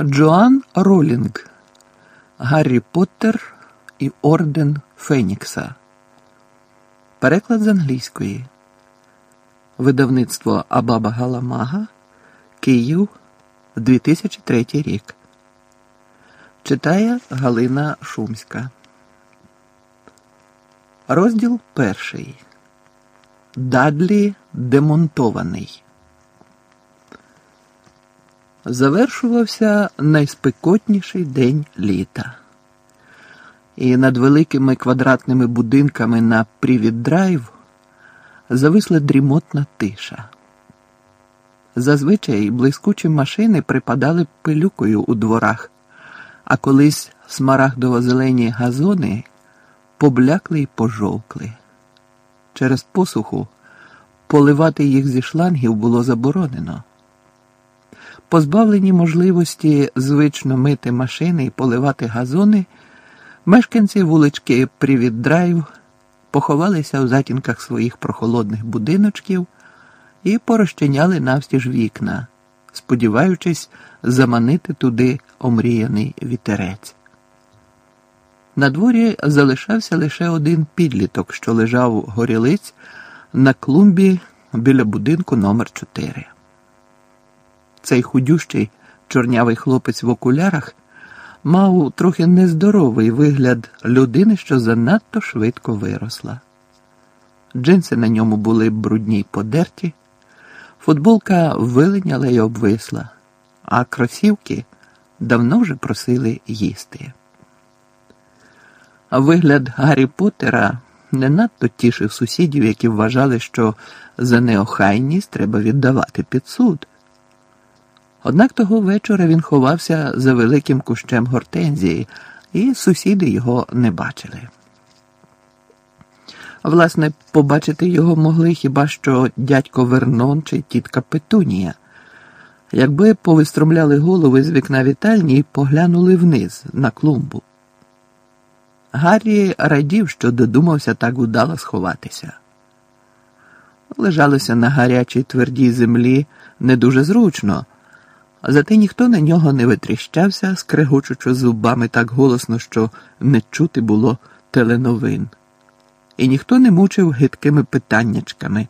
Джоан Ролінг Гаррі Поттер і Орден Фенікса. Переклад з англійської. Видавництво Абаба Галамага. Київ 2003 рік. Читає Галина Шумська. Розділ перший. Дадлі демонтований. Завершувався найспекотніший день літа. І над великими квадратними будинками на Привід Драйв зависла дрімотна тиша. Зазвичай блискучі машини припадали пилюкою у дворах, а колись смарагдово-зелені газони поблякли й пожовкли. Через посуху поливати їх зі шлангів було заборонено. Позбавлені можливості звично мити машини і поливати газони, мешканці вулички Привід Драйв поховалися в затінках своїх прохолодних будиночків і порозчиняли навстіж вікна, сподіваючись заманити туди омріяний вітерець. На дворі залишався лише один підліток, що лежав горілиць на клумбі біля будинку номер 4 Цей худющий чорнявий хлопець в окулярах мав трохи нездоровий вигляд людини, що занадто швидко виросла. Джинси на ньому були брудні й подерті, футболка вилиняла й обвисла, а кросівки давно вже просили їсти. Вигляд Гаррі Поттера не надто тішив сусідів, які вважали, що за неохайність треба віддавати під суд. Однак того вечора він ховався за великим кущем гортензії, і сусіди його не бачили. Власне, побачити його могли хіба що дядько Вернон чи тітка Петунія, якби повистромляли голови з вікна вітальні і поглянули вниз на клумбу. Гаррі радів, що додумався так удало сховатися. Лежалося на гарячій твердій землі не дуже зручно, зате ніхто на нього не витріщався, скрегочучи зубами так голосно, що не чути було теленовин, і ніхто не мучив гидкими питаннячками,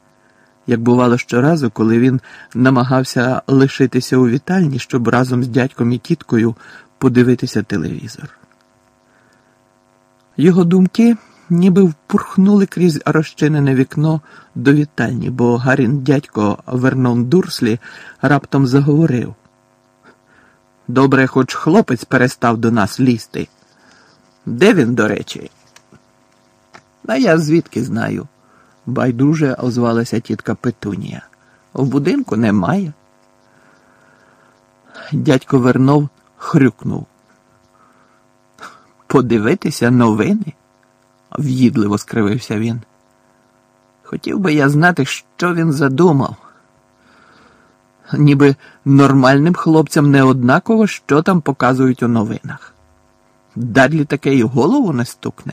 як бувало щоразу, коли він намагався лишитися у вітальні, щоб разом з дядьком і тіткою подивитися телевізор. Його думки ніби впурхнули крізь розчинене вікно до вітальні, бо Гарін дядько Вернон Дурслі раптом заговорив. Добре, хоч хлопець перестав до нас лізти. Де він, до речі? А я звідки знаю, байдуже озвалася тітка Петунія. В будинку немає. Дядько Вернов хрюкнув подивитися новини? в'їдливо скривився він. Хотів би я знати, що він задумав. Ніби нормальним хлопцям не однаково, що там показують у новинах. Дадлі таке й голову не стукне.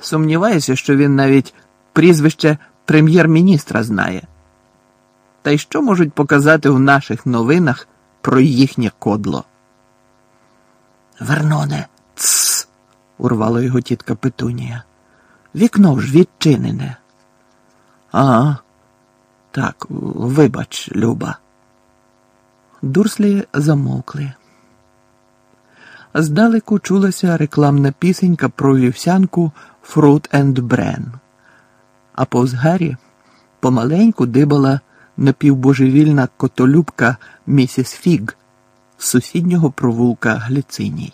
Сумніваюся, що він навіть прізвище прем'єр-міністра знає. Та й що можуть показати в наших новинах про їхнє кодло? Верноне, Тсс, урвала його тітка Петунія. Вікно ж відчинене. Ага, так, вибач, Люба. Дурслі замовкли. Здалеку чулася рекламна пісенька про вівсянку Fruit and Bran, а повз Гаррі помаленьку дибала напівбожевільна котолюбка місіс Фіг з сусіднього провулка Гліциній.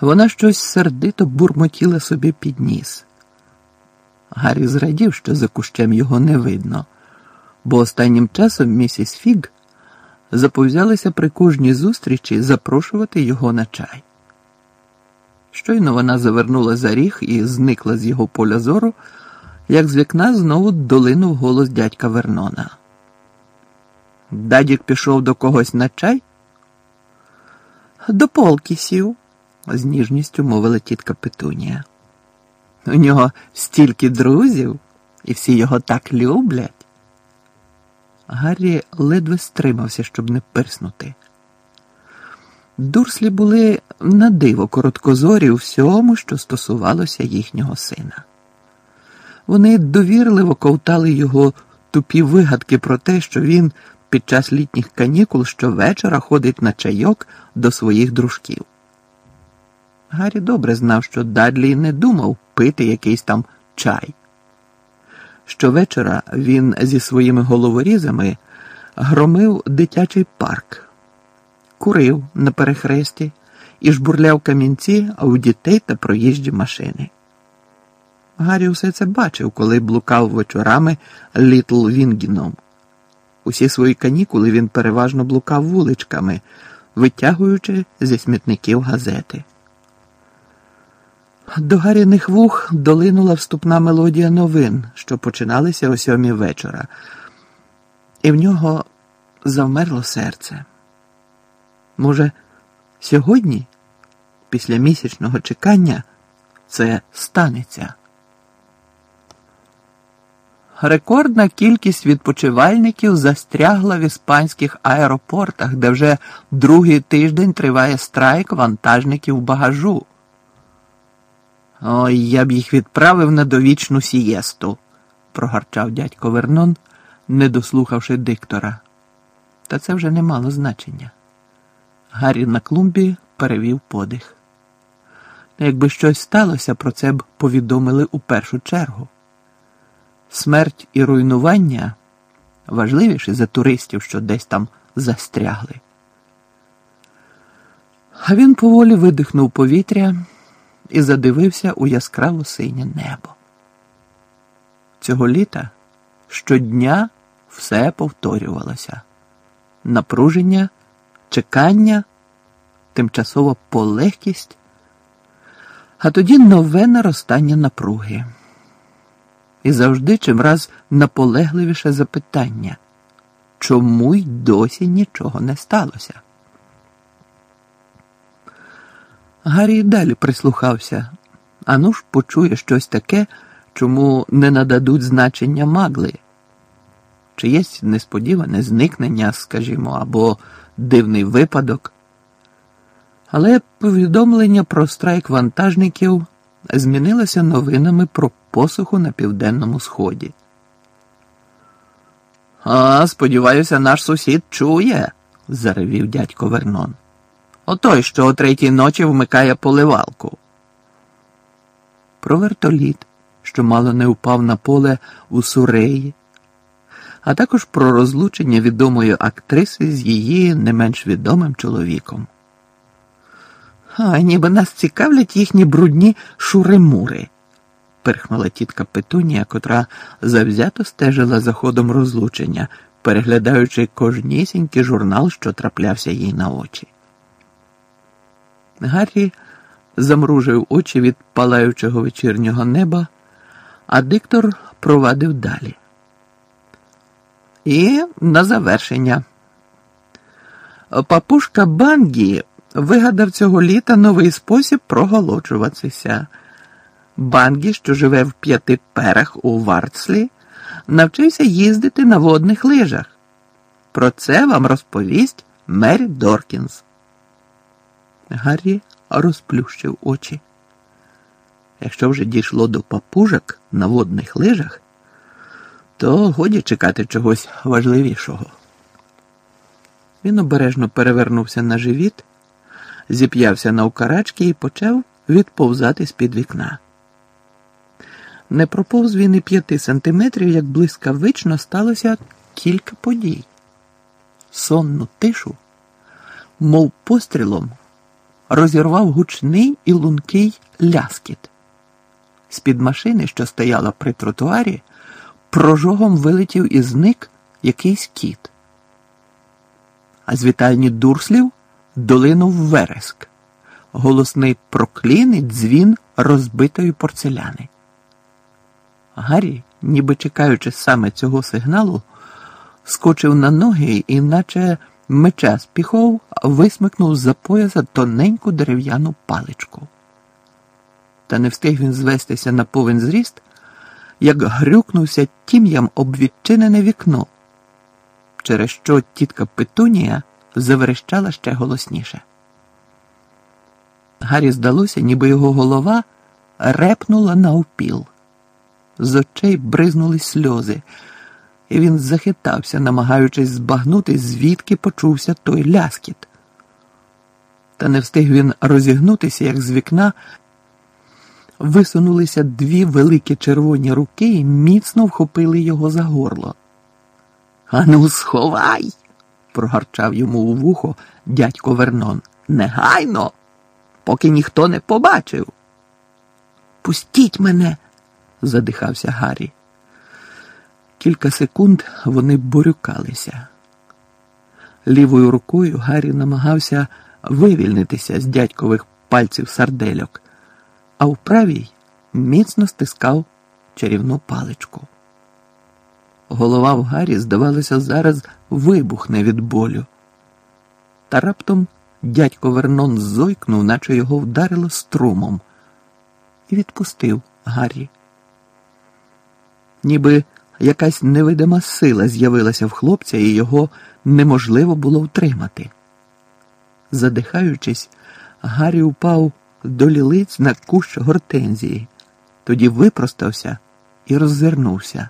Вона щось сердито бурмотіла собі під ніс. Гаррі зрадів, що за кущем його не видно, бо останнім часом місіс Фіг заповзялася при кожній зустрічі запрошувати його на чай. Щойно вона завернула за ріг і зникла з його поля зору, як з вікна знову долинув голос дядька Вернона. Дадік пішов до когось на чай? До полки сів з ніжністю мовила тітка Петунія. У нього стільки друзів, і всі його так люблять. Гаррі ледве стримався, щоб не пирснути. Дурслі були на диво короткозорі у всьому, що стосувалося їхнього сина. Вони довірливо ковтали його тупі вигадки про те, що він під час літніх канікул щовечора ходить на чайок до своїх дружків. Гаррі добре знав, що Дадлі не думав пити якийсь там чай. Щовечора він зі своїми головорізами громив дитячий парк, курив на перехресті і жбурляв камінці у дітей та проїжджі машини. Гаррі усе це бачив, коли блукав вечорами Літл Вінгіном. Усі свої канікули він переважно блукав вуличками, витягуючи зі смітників газети. До Гаріних вух долинула вступна мелодія новин, що починалися о сьомій вечора, і в нього завмерло серце. Може, сьогодні, після місячного чекання, це станеться. Рекордна кількість відпочивальників застрягла в іспанських аеропортах, де вже другий тиждень триває страйк вантажників багажу. Ой, я б їх відправив на довічну сієсту, прогарчав дядько Вернон, не дослухавши диктора. Та це вже не мало значення. Гаррі на клумбі перевів подих. Якби щось сталося, про це б повідомили у першу чергу. Смерть і руйнування важливіші за туристів, що десь там застрягли. А він поволі видихнув повітря і задивився у яскраво синє небо. Цього літа щодня все повторювалося напруження, чекання, тимчасова полегкість, а тоді нове наростання напруги. І завжди чимраз наполегливіше запитання, чому й досі нічого не сталося? Гаррі далі прислухався, а ну ж почує щось таке, чому не нададуть значення магли, чиєсь несподіване зникнення, скажімо, або дивний випадок. Але повідомлення про страйк вантажників змінилося новинами про посуху на південному сході. А, сподіваюся, наш сусід чує, заревів дядько Вернон. Отой, що о третій ночі вмикає поливалку. Про вертоліт, що мало не впав на поле у Суреї, а також про розлучення відомої актриси з її не менш відомим чоловіком. А ніби нас цікавлять їхні брудні шуримури, перхнула тітка Петунія, котра завзято стежила за ходом розлучення, переглядаючи кожнісінький журнал, що траплявся їй на очі. Гаррі замружив очі від палаючого вечірнього неба, а диктор провадив далі. І на завершення. Папушка Бангі вигадав цього літа новий спосіб проголоджуватися. Бангі, що живе в п'яти перах у Вартслі, навчився їздити на водних лижах. Про це вам розповість Мері Доркінс. Гаррі розплющив очі. Якщо вже дійшло до папужок на водних лижах, то годі чекати чогось важливішого. Він обережно перевернувся на живіт, зіп'явся на укарачки і почав відповзати з-під вікна. Не проповз він і п'яти сантиметрів, як блискавично сталося кілька подій. Сонну тишу, мов пострілом, розірвав гучний і лункий ляскіт. З-під машини, що стояла при тротуарі, прожогом вилетів і зник якийсь кіт. А з вітальні дурслів долинув вереск, голосний проклін і дзвін розбитої порцеляни. Гаррі, ніби чекаючи саме цього сигналу, скочив на ноги і, наче меча з піхов, висмикнув з за пояса тоненьку дерев'яну паличку. Та не встиг він звестися на повен зріст, як грюкнувся тім'ям об відчинене вікно, через що тітка Петунія заверещала ще голосніше. Гаррі здалося, ніби його голова репнула на упіл. З очей бризнули сльози, і він захитався, намагаючись збагнути, звідки почувся той ляскіт. Та не встиг він розігнутися, як з вікна висунулися дві великі червоні руки і міцно вхопили його за горло. Ану, сховай, прогарчав йому у вухо дядько Вернон. Негайно, поки ніхто не побачив. Пустіть мене, задихався Гаррі. Кілька секунд вони борюкалися. Лівою рукою Гаррі намагався вивільнитися з дядькових пальців сардельок, а в правій міцно стискав чарівну паличку. Голова в Гаррі, здавалося, зараз вибухне від болю. Та раптом дядько Вернон зойкнув, наче його вдарило струмом, і відпустив Гаррі. Ніби якась невидима сила з'явилася в хлопця, і його неможливо було втримати. Задихаючись, Гаррі упав до лілиць на кущ гортензії, тоді випростався і роззирнувся.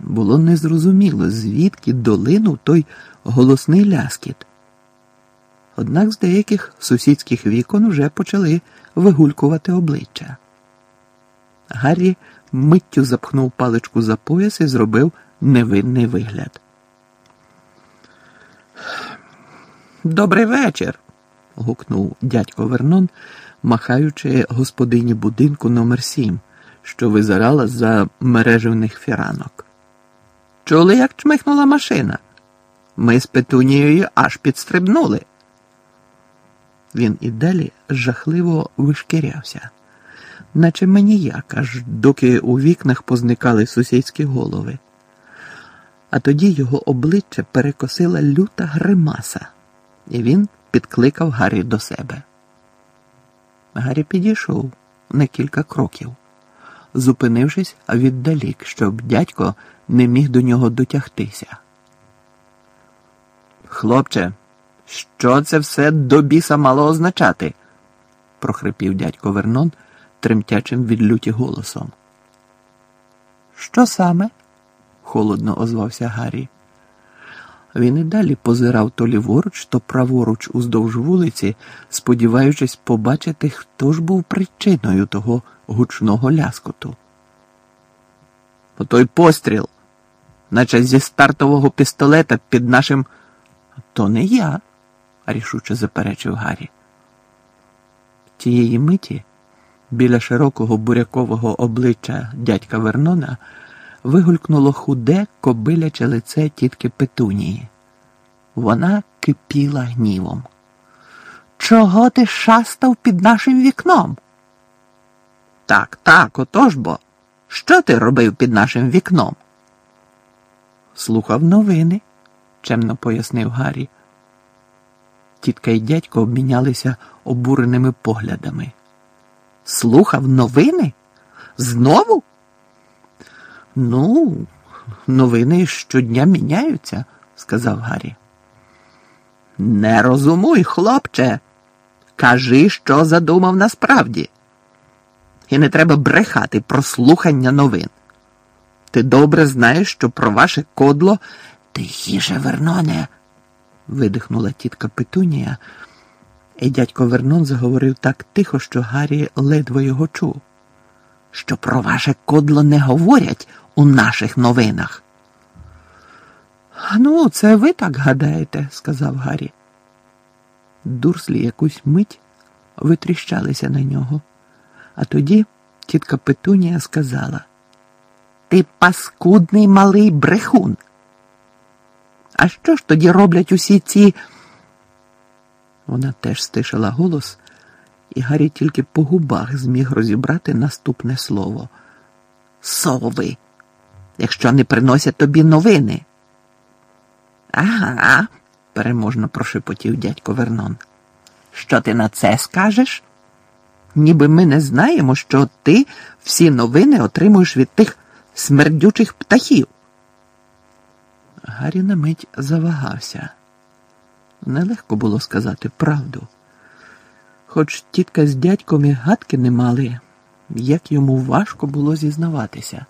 Було незрозуміло, звідки долинув той голосний ляскіт. Однак з деяких сусідських вікон вже почали вигулькувати обличчя. Гаррі миттю запхнув паличку за пояс і зробив невинний вигляд. Добрий вечір. гукнув дядько Вернон, махаючи господині будинку номер 7 що визирала за мережевних фіранок. Чули, як чмихнула машина? Ми з Петунією аж підстрибнули. Він і далі жахливо вишкірявся, наче маніяк, аж доки у вікнах позникали сусідські голови. А тоді його обличчя перекосила люта гримаса, і він підкликав Гаррі до себе. Гаррі підійшов на кілька кроків, зупинившись віддалік, щоб дядько не міг до нього дотягтися. Хлопче, що це все до біса мало означати? прохрипів дядько Вернон тремтячим від люті голосом. Що саме? холодно озвався Гаррі. Він і далі позирав то ліворуч, то праворуч уздовж вулиці, сподіваючись побачити, хто ж був причиною того гучного ляскоту. Отой постріл, наче зі стартового пістолета під нашим. То не я, рішуче заперечив Гаррі. Тієї миті біля широкого бурякового обличчя дядька Вернона вигулькнуло худе кобиляче лице тітки Петунії. Вона кипіла гнівом. Чого ти шастав під нашим вікном? Так, так, отож бо. Що ти робив під нашим вікном? Слухав новини, чемно пояснив Гаррі. Тітка і дядько обмінялися обуреними поглядами. Слухав новини? Знову? Ну, новини щодня міняються, сказав Гаррі. Не розумуй, хлопче. Кажи, що задумав насправді. І не треба брехати про слухання новин. Ти добре знаєш, що про ваше кодло тихіше, Верноне, видихнула тітка Петунія, і дядько Вернон заговорив так тихо, що Гаррі ледве його чув. Що про ваше кодло не говорять у наших новинах. Ну, це ви так гадаєте, сказав Гаррі. Дурслі якусь мить витріщалися на нього. А тоді тітка Петунія сказала: Ти паскудний малий брехун. А що ж тоді роблять усі ці? Вона теж стишила голос, і Гаррі тільки по губах зміг розібрати наступне слово сови, якщо не приносять тобі новини. Ага, переможно прошепотів дядько Вернон. Що ти на це скажеш? Ніби ми не знаємо, що ти всі новини отримуєш від тих смердючих птахів. Гаррі на мить завагався. Нелегко було сказати правду. Хоч тітка з дядьком і гадки не мали, як йому важко було зізнаватися.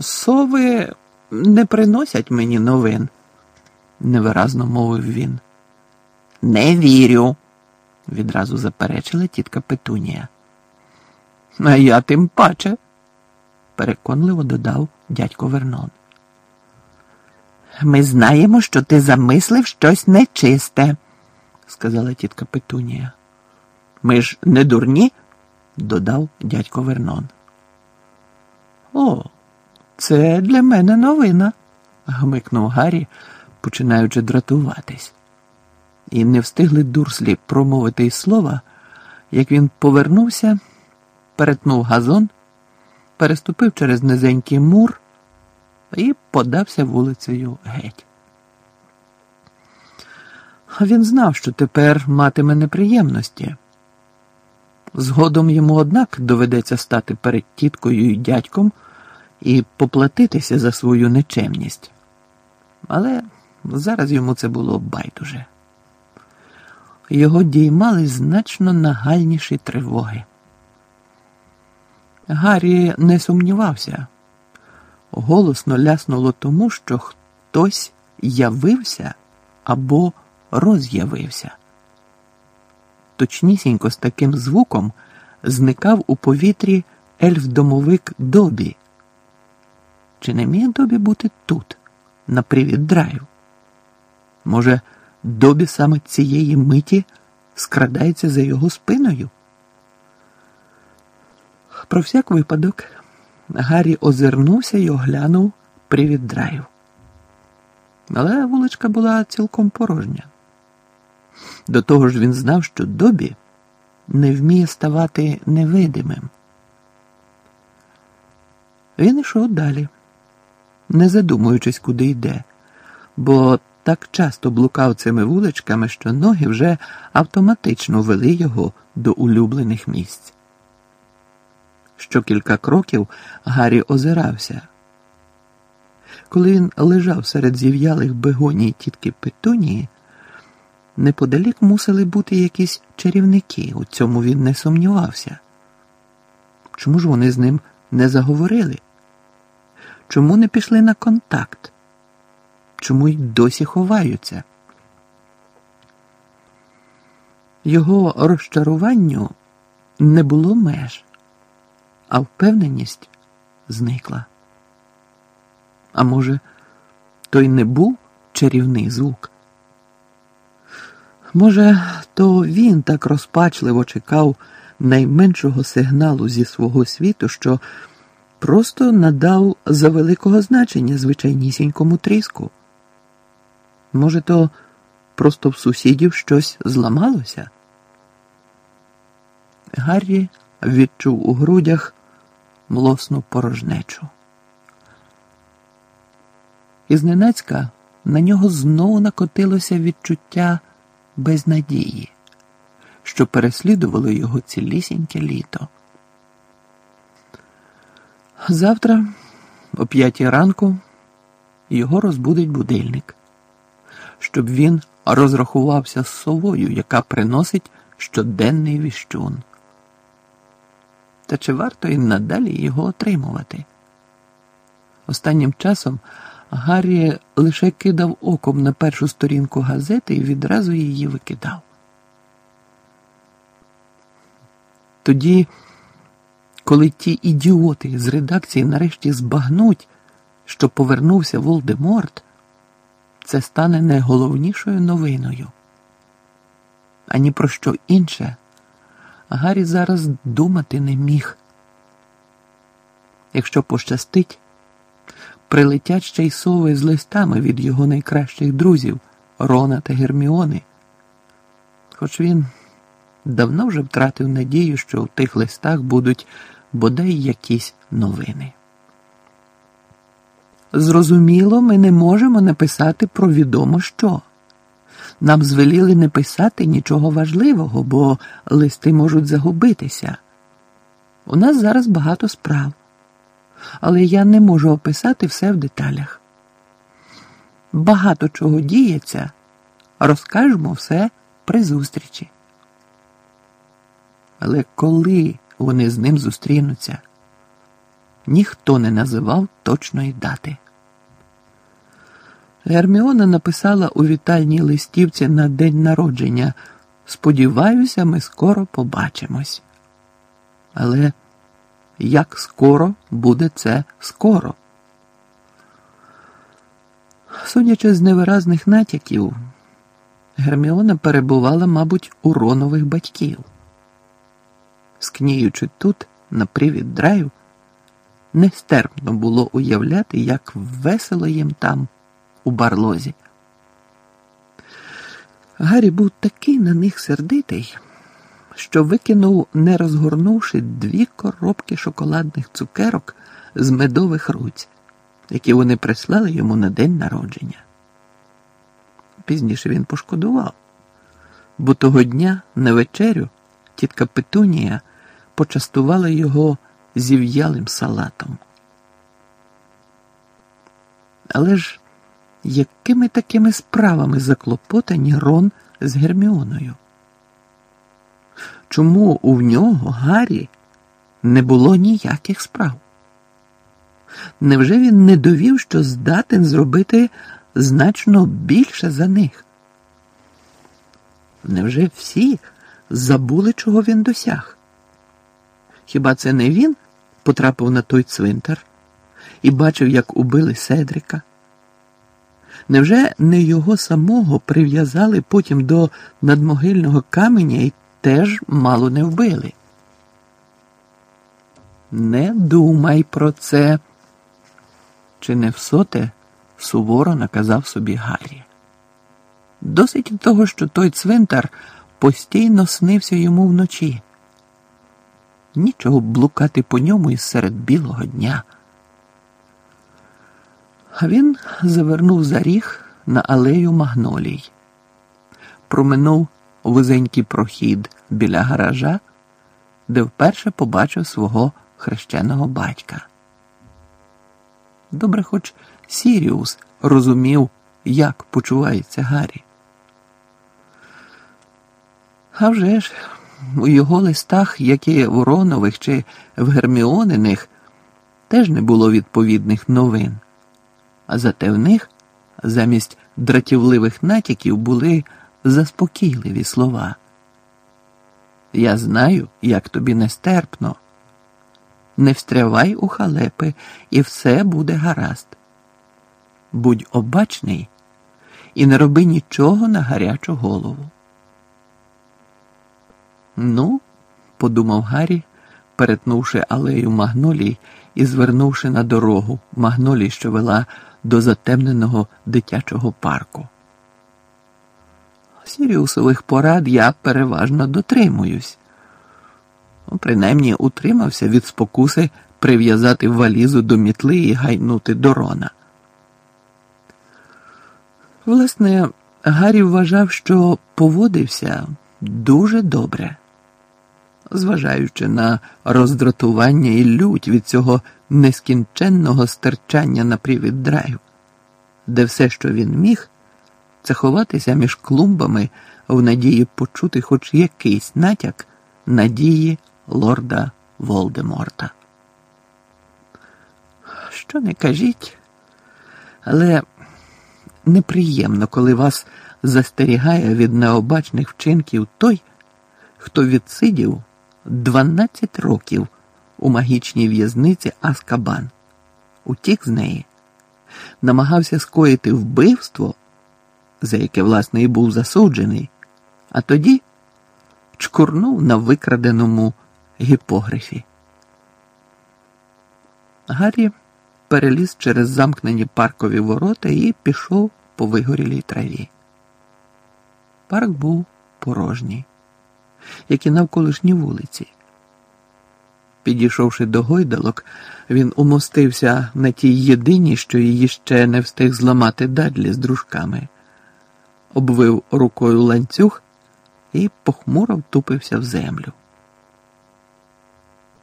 Сови не приносять мені новин, невиразно мовив він. Не вірю, відразу заперечила тітка Петунія. А я тим паче, переконливо додав дядько Вернон. Ми знаємо, що ти замислив щось нечисте, сказала тітка Петунія. Ми ж не дурні, додав дядько Вернон. О, це для мене новина, гмикнув Гаррі, починаючи дратуватись. І не встигли дурслі промовити й слова, як він повернувся, перетнув газон, переступив через низенький мур і подався вулицею геть. Він знав, що тепер матиме неприємності. Згодом йому, однак, доведеться стати перед тіткою і дядьком і поплатитися за свою нечемність. Але зараз йому це було байдуже. Його діймали значно нагальніші тривоги. Гаррі не сумнівався, голосно ляснуло тому, що хтось явився або роз'явився. Точнісінько з таким звуком зникав у повітрі ельф-домовик Добі. Чи не міг Добі бути тут, на привід драйв? Може, Добі саме цієї миті скрадається за його спиною? Про всяк випадок Гаррі озирнувся і оглянув привід драйв. Але вуличка була цілком порожня. До того ж він знав, що Добі не вміє ставати невидимим. Він йшов далі, не задумуючись, куди йде, бо так часто блукав цими вуличками, що ноги вже автоматично вели його до улюблених місць. Що кілька кроків Гаррі озирався. Коли він лежав серед зів'ялих бегоній тітки Петунії, неподалік мусили бути якісь чарівники, у цьому він не сумнівався. Чому ж вони з ним не заговорили? Чому не пішли на контакт? Чому й досі ховаються? Його розчаруванню не було меж, а впевненість зникла. А може, той не був чарівний звук? Може, то він так розпачливо чекав найменшого сигналу зі свого світу, що просто надав за великого значення звичайнісінькому тріску. Може, то просто в сусідів щось зламалося? Гаррі відчув у грудях млосну порожнечу. І зненацька на нього знову накотилося відчуття безнадії, що переслідувало його цілісіньке літо. Завтра, о п'ятій ранку, його розбудить будильник, щоб він розрахувався з совою, яка приносить щоденний віщун. Та чи варто і надалі його отримувати? Останнім часом Гаррі лише кидав оком на першу сторінку газети і відразу її викидав. Тоді, коли ті ідіоти з редакції нарешті збагнуть, що повернувся Волдеморт, це стане найголовнішою новиною. Ані про що інше Гаррі зараз думати не міг. Якщо пощастить, прилетять ще й сови з листами від його найкращих друзів Рона та Герміони. Хоч він давно вже втратив надію, що в тих листах будуть бодай якісь новини. Зрозуміло, ми не можемо написати про відомо що. Нам звеліли не писати нічого важливого, бо листи можуть загубитися. У нас зараз багато справ але я не можу описати все в деталях. Багато чого діється, розкажемо все при зустрічі. Але коли вони з ним зустрінуться, ніхто не називав точної дати. Герміона написала у вітальній листівці на день народження Сподіваюся, ми скоро побачимось. Але як скоро буде це скоро? Судячи з невиразних натяків, Герміона перебувала, мабуть, у ронових батьків. Скніючи тут, на привід драйв, нестерпно було уявляти, як весело їм там, у барлозі. Гаррі був такий на них сердитий, що викинув, не розгорнувши дві коробки шоколадних цукерок з медових руць, які вони прислали йому на день народження. Пізніше він пошкодував, бо того дня на вечерю тітка Петунія почастувала його зів'ялим салатом. Але ж якими такими справами заклопотані Рон з Герміоною? Чому у нього, Гаррі, не було ніяких справ? Невже він не довів, що здатен зробити значно більше за них? Невже всі забули, чого він досяг? Хіба це не він потрапив на той цвинтар і бачив, як убили Седрика? Невже не його самого прив'язали потім до надмогильного каменя і теж мало не вбили? Не думай про це, чи не всоте суворо наказав собі Гаррі. Досить того, що той цвинтар постійно снився йому вночі. Нічого блукати по ньому із серед білого дня. Він завернув за ріг на алею магнолій, проминув вузенький прохід біля гаража, де вперше побачив свого хрещеного батька. Добре, хоч Сіріус розумів, як почувається Гаррі. А вже ж, у його листах, як і в Ронових чи в Герміониних, теж не було відповідних новин а зате в них замість дратівливих натяків були заспокійливі слова. Я знаю, як тобі нестерпно. Не встрявай у халепи, і все буде гаразд. Будь обачний і не роби нічого на гарячу голову. Ну, подумав Гаррі, перетнувши алею магнолій і звернувши на дорогу магнолій, що вела до затемненого дитячого парку. Сіріусових порад я переважно дотримуюсь. Ну, принаймні утримався від спокуси прив'язати валізу до мітли і гайнути до Рона. Власне, Гаррі вважав, що поводився дуже добре зважаючи на роздратування і лють від цього нескінченного стерчання на привід драйв, де все, що він міг, це ховатися між клумбами в надії почути хоч якийсь натяк надії лорда Волдеморта. Що не кажіть, але неприємно, коли вас застерігає від необачних вчинків той, хто відсидів 12 років у магічній в'язниці Аскабан, утік з неї, намагався скоїти вбивство, за яке, власне, і був засуджений, а тоді чкурнув на викраденому гіпографі. Гаррі переліз через замкнені паркові ворота і пішов по вигорілій траві. Парк був порожній як і навколишні вулиці. Підійшовши до гойдалок, він умостився на тій єдиній, що її ще не встиг зламати дадлі з дружками, обвив рукою ланцюг і похмуро втупився в землю.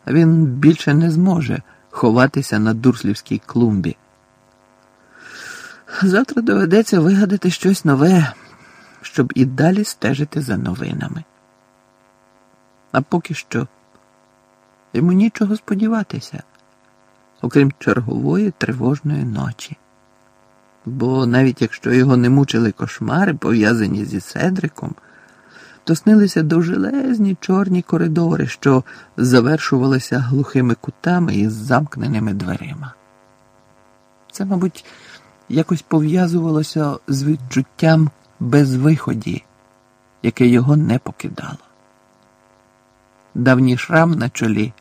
Він більше не зможе ховатися на дурслівській клумбі. Завтра доведеться вигадати щось нове, щоб і далі стежити за новинами. А поки що йому нічого сподіватися, окрім чергової тривожної ночі. Бо навіть якщо його не мучили кошмари, пов'язані зі Седриком, то снилися довжелезні чорні коридори, що завершувалися глухими кутами із замкненими дверима. Це, мабуть, якось пов'язувалося з відчуттям безвиході, яке його не покидало. Давній шрам на чолі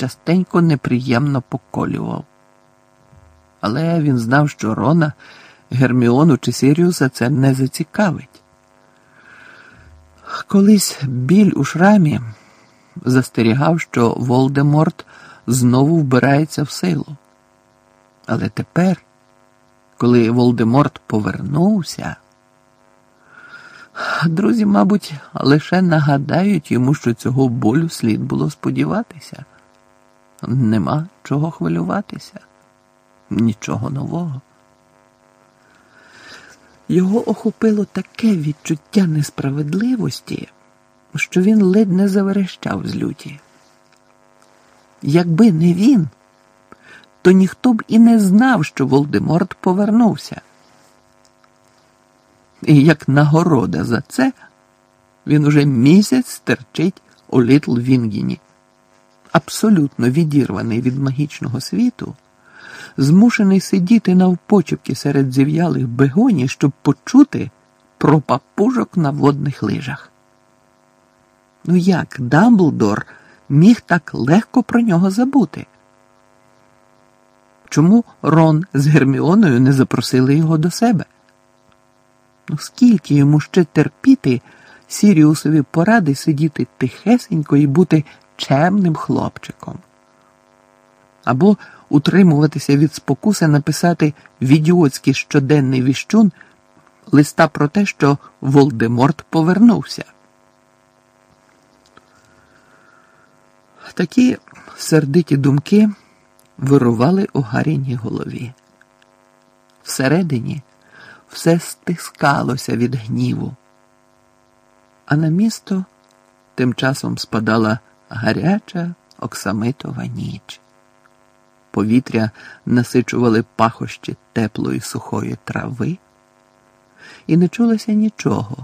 частенько неприємно поколював. Але він знав, що Рона, Герміону чи Сіріуса це не зацікавить. Колись біль у шрамі застерігав, що Волдеморт знову вбирається в силу. Але тепер, коли Волдеморт повернувся, друзі, мабуть, лише нагадають йому, що цього болю слід було сподіватися. Нема чого хвилюватися, нічого нового. Його охопило таке відчуття несправедливості, що він ледь не заверещав з люті. Якби не він, то ніхто б і не знав, що Волдеморт повернувся. І як нагорода за це, він уже місяць стерчить у Літл Вінгіні, абсолютно відірваний від магічного світу змушений сидіти навпочепки серед зів'ялих бегоні, щоб почути про папужок на водних лижах. Ну як Дамблдор міг так легко про нього забути? Чому Рон з Герміоною не запросили його до себе? Ну, скільки йому ще терпіти Сіріусові поради сидіти тихесенько і бути чемним хлопчиком? Або утримуватися від спокуси написати в ідіотський щоденний віщун листа про те, що Волдеморт повернувся. Такі сердиті думки вирували у Гаріній голові. Всередині все стискалося від гніву, а на місто тим часом спадала гаряча оксамитова ніч повітря насичували пахощі теплої сухої трави, і не чулося нічого,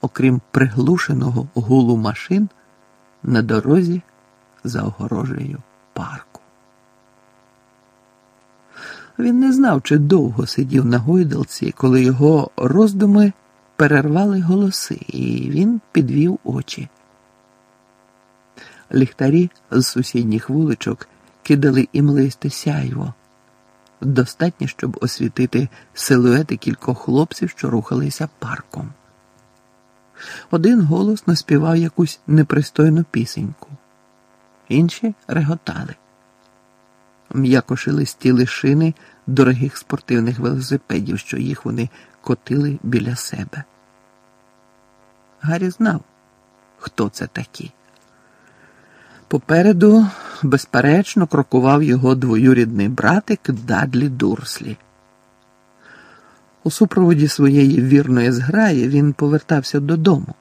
окрім приглушеного гулу машин на дорозі за огорожею парку. Він не знав, чи довго сидів на гойдалці, коли його роздуми перервали голоси, і він підвів очі. Ліхтарі з сусідніх вуличок кидали імлисте сяйво, достатньо, щоб освітити силуети кількох хлопців, що рухалися парком. Один голосно співав якусь непристойну пісеньку, інші реготали. М'яко шелестіли шини дорогих спортивних велосипедів, що їх вони котили біля себе. Гаррі знав, хто це такі. Попереду, безперечно, крокував його двоюрідний братик Дадлі Дурслі. У супроводі своєї вірної зграї він повертався додому.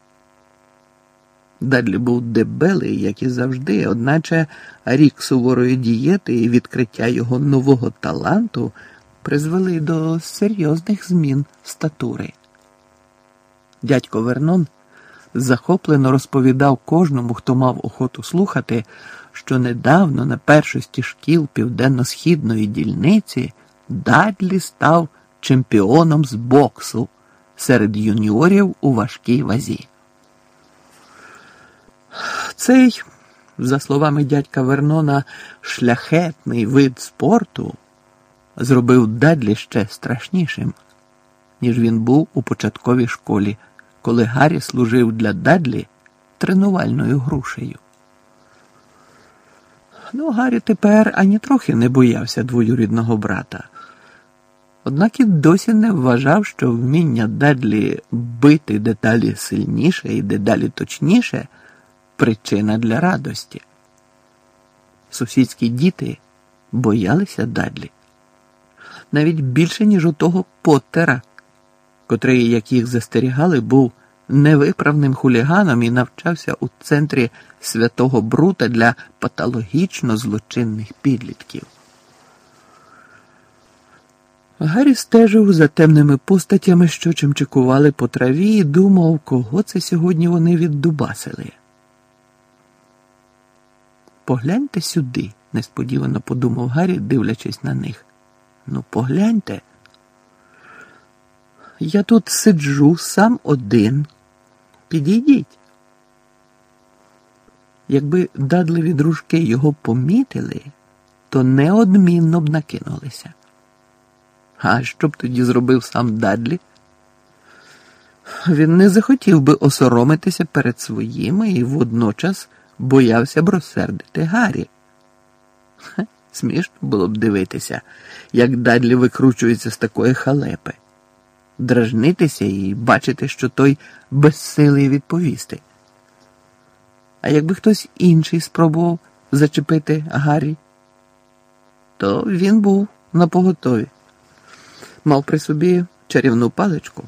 Дадлі був дебелий, як і завжди, одначе рік суворої дієти і відкриття його нового таланту призвели до серйозних змін статури. Дядько Вернон захоплено розповідав кожному, хто мав охоту слухати, що недавно на першості шкіл південно-східної дільниці Дадлі став чемпіоном з боксу серед юніорів у важкій вазі. Цей, за словами дядька Вернона, шляхетний вид спорту зробив Дадлі ще страшнішим, ніж він був у початковій школі коли Гаррі служив для Дадлі тренувальною грушею. Ну, Гаррі тепер ані трохи не боявся двоюрідного брата. Однак і досі не вважав, що вміння Дадлі бити дедалі сильніше і дедалі точніше причина для радості. Сусідські діти боялися Дадлі навіть більше, ніж у того Поттера котрий, як їх застерігали, був невиправним хуліганом і навчався у центрі святого Брута для патологічно злочинних підлітків. Гаррі стежив за темними постатями, що чимчикували по траві, і думав, кого це сьогодні вони віддубасили. Погляньте сюди, несподівано подумав Гаррі, дивлячись на них. Ну, погляньте. Я тут сиджу сам один. Підійдіть. Якби дадливі дружки його помітили, то неодмінно б накинулися. А що б тоді зробив сам Дадлі? Він не захотів би осоромитися перед своїми і водночас боявся б розсердити Гаррі. Смішно було б дивитися, як Дадлі викручується з такої халепи, дражнитися і бачити, що той безсилий відповісти. А якби хтось інший спробував зачепити Гаррі, то він був на поготові. Мав при собі чарівну паличку.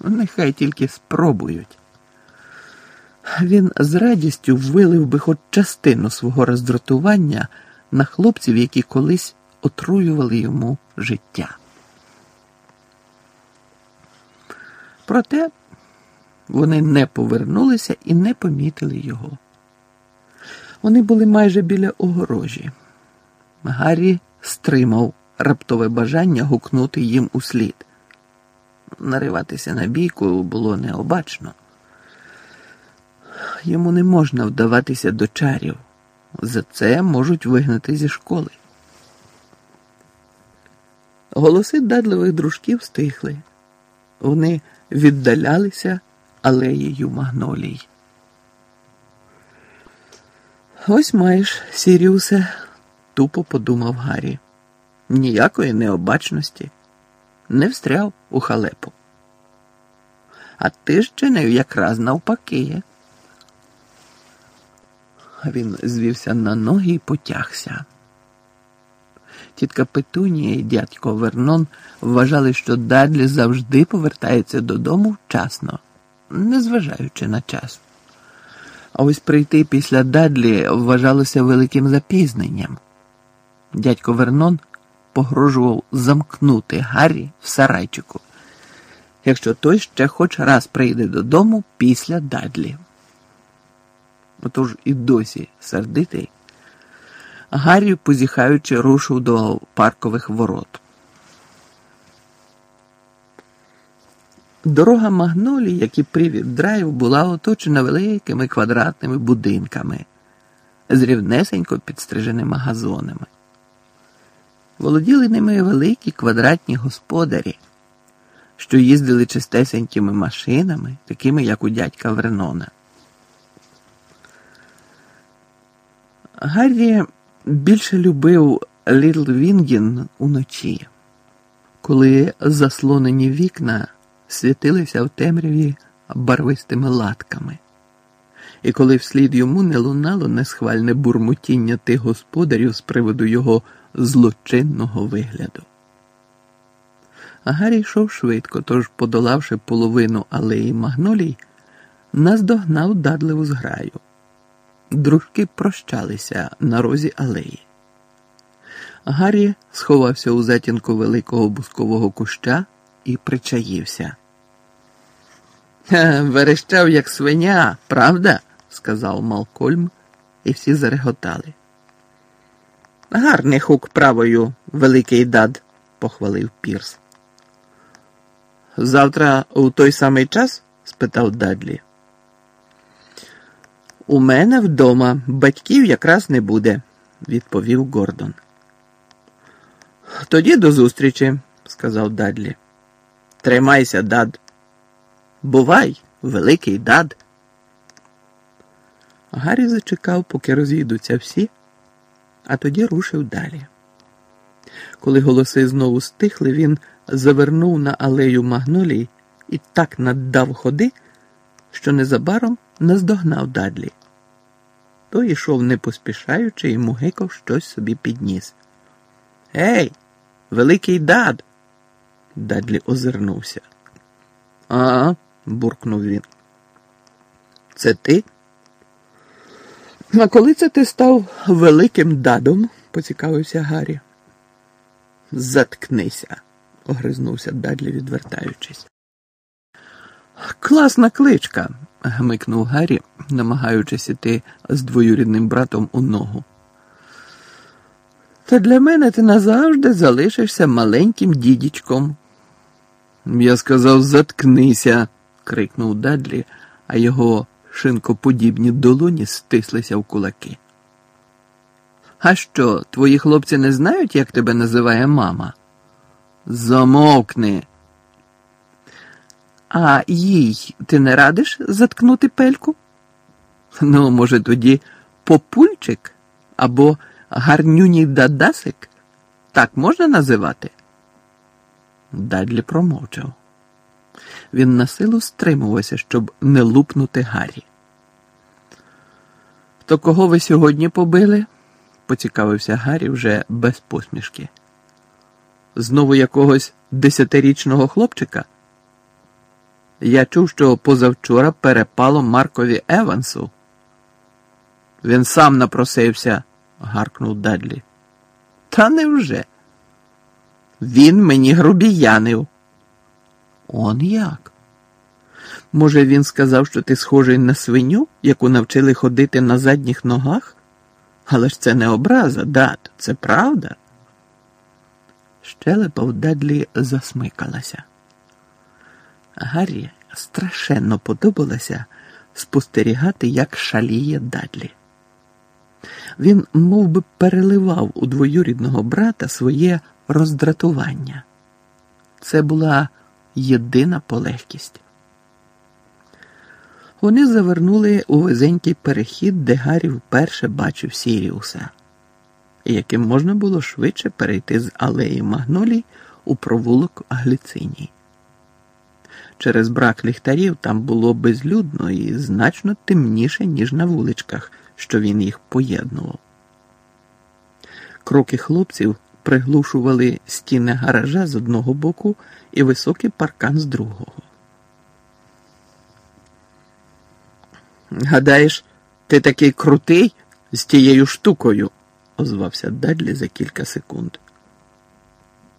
Нехай тільки спробують. Він з радістю вилив би хоч частину свого роздратування на хлопців, які колись отруювали йому життя. Проте вони не повернулися і не помітили його. Вони були майже біля огорожі. Гаррі стримав раптове бажання гукнути їм услід. Нариватися на бійку було необачно. Йому не можна вдаватися до чарів. За це можуть вигнати зі школи. Голоси дадливих дружків стихли. Вони віддалялися алеєю магнолій. Ось маєш, Сіріусе, тупо подумав Гаррі. Ніякої необачності, не встряв у халепу. А ти ж чинив якраз навпаки. Він звівся на ноги і потягся. Тітка Петунія і дядько Вернон вважали, що Дадлі завжди повертається додому вчасно, незважаючи на час. А ось прийти після Дадлі вважалося великим запізненням. Дядько Вернон погрожував замкнути Гаррі в сарайчику, якщо той ще хоч раз прийде додому після Дадлі. Отож і досі сердитий. Гаррі, позіхаючи, рушив до паркових ворот. Дорога Магнолі, як і привід драйв, була оточена великими квадратними будинками з рівнесенько підстриженими газонами. Володіли ними великі квадратні господарі, що їздили чистесенькими машинами, такими як у дядька Вернона. Гаррі більше любив Літл Вінгін уночі, коли заслонені вікна світилися в темряві барвистими латками, і коли вслід йому не лунало несхвальне бурмотіння тих господарів з приводу його злочинного вигляду. А Гаррі йшов швидко, тож, подолавши половину алеї магнолій, наздогнав дадливу зграю. Дружки прощалися на розі алеї. Гаррі сховався у затінку великого бускового куща і причаївся. Верещав, як свиня, правда? сказав Малкольм, і всі зареготали. Гарний хук правою, великий дад, похвалив Пірс. Завтра у той самий час? спитав Дадлі. У мене вдома батьків якраз не буде, відповів Гордон. Тоді до зустрічі, сказав Дадлі. Тримайся, дад. Бувай, великий дад. Гаррі зачекав, поки розійдуться всі, а тоді рушив далі. Коли голоси знову стихли, він завернув на алею магнолій і так наддав ходи, що незабаром наздогнав Дадлі. Той йшов не поспішаючи і мугикав щось собі підніс. Ей, великий дад. Дадлі озирнувся. А, буркнув він. Це ти? А коли це ти став великим дадом? поцікавився Гаррі. Заткнися, огризнувся Дадлі, відвертаючись. Класна кличка, гмикнув Гаррі, намагаючись іти з двоюрідним братом у ногу. Та для мене ти назавжди залишишся маленьким дідічком. Я сказав, заткнися, крикнув Дадлі, а його шинкоподібні долоні стислися в кулаки. А що, твої хлопці не знають, як тебе називає мама? Замовкни. А їй ти не радиш заткнути пельку? Ну, може, тоді попульчик або гарнюній дадасик? Так можна називати? Дадлі промовчав. Він на силу стримувався, щоб не лупнути Гаррі. То кого ви сьогодні побили? поцікавився Гаррі вже без посмішки. Знову якогось десятирічного хлопчика? Я чув, що позавчора перепало Маркові Евансу. Він сам напросився, гаркнув Дадлі. Та невже? Він мені грубіянив. Он як? Може, він сказав, що ти схожий на свиню, яку навчили ходити на задніх ногах? Але ж це не образа, дат, це правда. Щелепа в Дадлі засмикалася. Гаррі страшенно подобалося спостерігати, як шаліє Дадлі. Він мов би, переливав у двоюрідного брата своє роздратування. Це була єдина полегкість. Вони завернули у визенький перехід, де Гаррі вперше бачив Сіріуса, яким можна було швидше перейти з алеї Магнолій у провулок Глициній. Через брак ліхтарів там було безлюдно і значно темніше, ніж на вуличках, що він їх поєднував. Кроки хлопців приглушували стіни гаража з одного боку і високий паркан з другого. Гадаєш, ти такий крутий з тією штукою? озвався Дадлі за кілька секунд.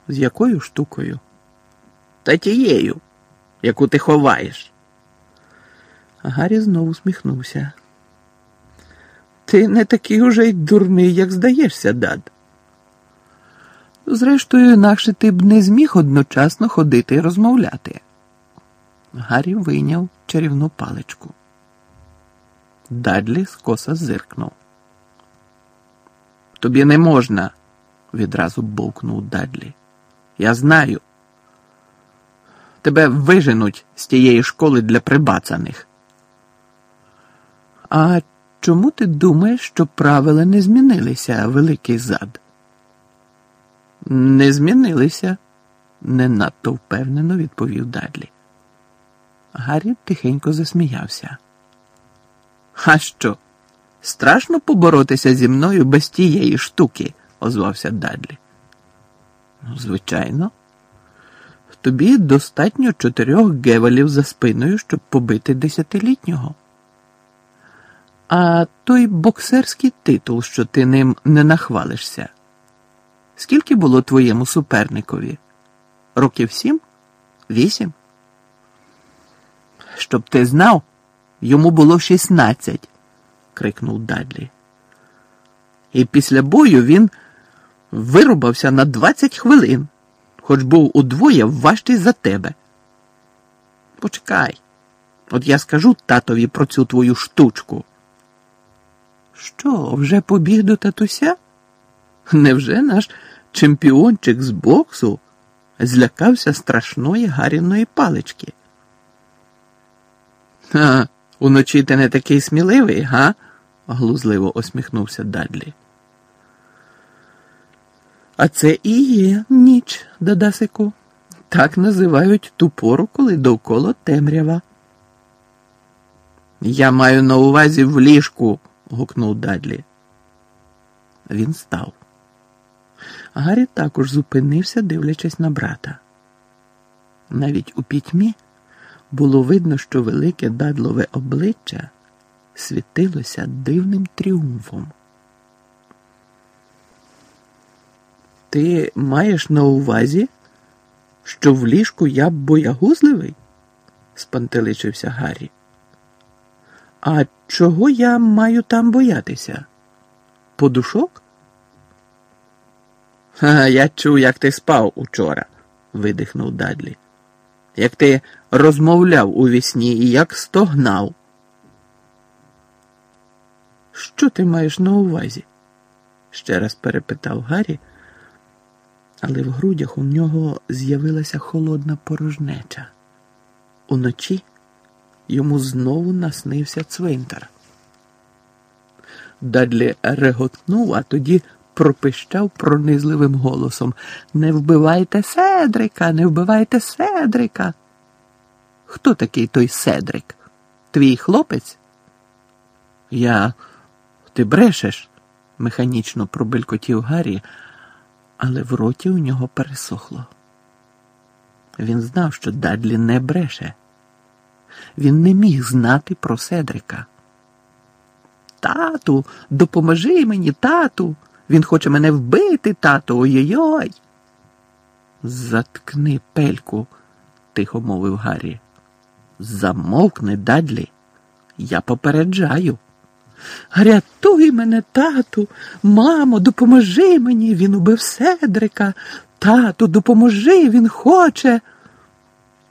З якою штукою? Та тією, яку ти ховаєш. Гаррі знову сміхнувся. Ти не такий уже й дурний, як здаєшся, дад. Зрештою, інакше ти б не зміг одночасно ходити і розмовляти. Гаррі вийняв чарівну паличку. Дадлі скоса зиркнув. Тобі не можна, відразу бовкнув Дадлі. Я знаю. Тебе виженуть з тієї школи для прибацаних. А чому ти думаєш, що правила не змінилися, великий зад? Не змінилися, не надто впевнено відповів Дадлі. Гаррі тихенько засміявся. А що? Страшно поборотися зі мною без тієї штуки, озвався Дадлі. Ну, звичайно. Тобі достатньо чотирьох гевелів за спиною, щоб побити десятилітнього. А той боксерський титул, що ти ним не нахвалишся. Скільки було твоєму суперникові? Років сім? Вісім? Щоб ти знав, йому було шістнадцять, крикнув Дадлі. І після бою він вирубався на двадцять хвилин, хоч був удвоє важчий за тебе. Почекай, от я скажу татові про цю твою штучку. Що, вже побіг до татуся? Невже наш чемпіончик з боксу злякався страшної гаряної палички? А, уночі ти не такий сміливий, га? глузливо усміхнувся Дадлі. А це і є ніч, Дадасику. Так називають ту пору, коли довкола темрява. Я маю на увазі в ліжку, гукнув Дадлі. Він став. Гаррі також зупинився, дивлячись на брата. Навіть у пітьмі було видно, що велике дадлове обличчя світилося дивним тріумфом. Ти маєш на увазі, що в ліжку я боягузливий? спантеличився Гаррі. А чого я маю там боятися? Подушок? «Ха, я чув, як ти спав учора, видихнув Дадлі. Як ти розмовляв у вісні і як стогнав. Що ти маєш на увазі? ще раз перепитав Гаррі, але в грудях у нього з'явилася холодна порожнеча. Уночі йому знову наснився цвинтар. Дадлі реготнув, а тоді пропищав пронизливим голосом Не вбивайте Седрика, не вбивайте Седрика. Хто такий той Седрик? Твій хлопець? Я. Ти брешеш? механічно пробелькотів Гаррі, але в роті у нього пересохло. Він знав, що Дадлі не бреше. Він не міг знати про Седрика. Тату, допоможи мені, тату. Він хоче мене вбити, тату, ой-ой-ой. Заткни пельку, тихо мовив Гаррі. Замовкни, Дадлі. Я попереджаю. Рятуй мене, тату, мамо, допоможи мені. Він убив Седрика. Тату, допоможи, він хоче.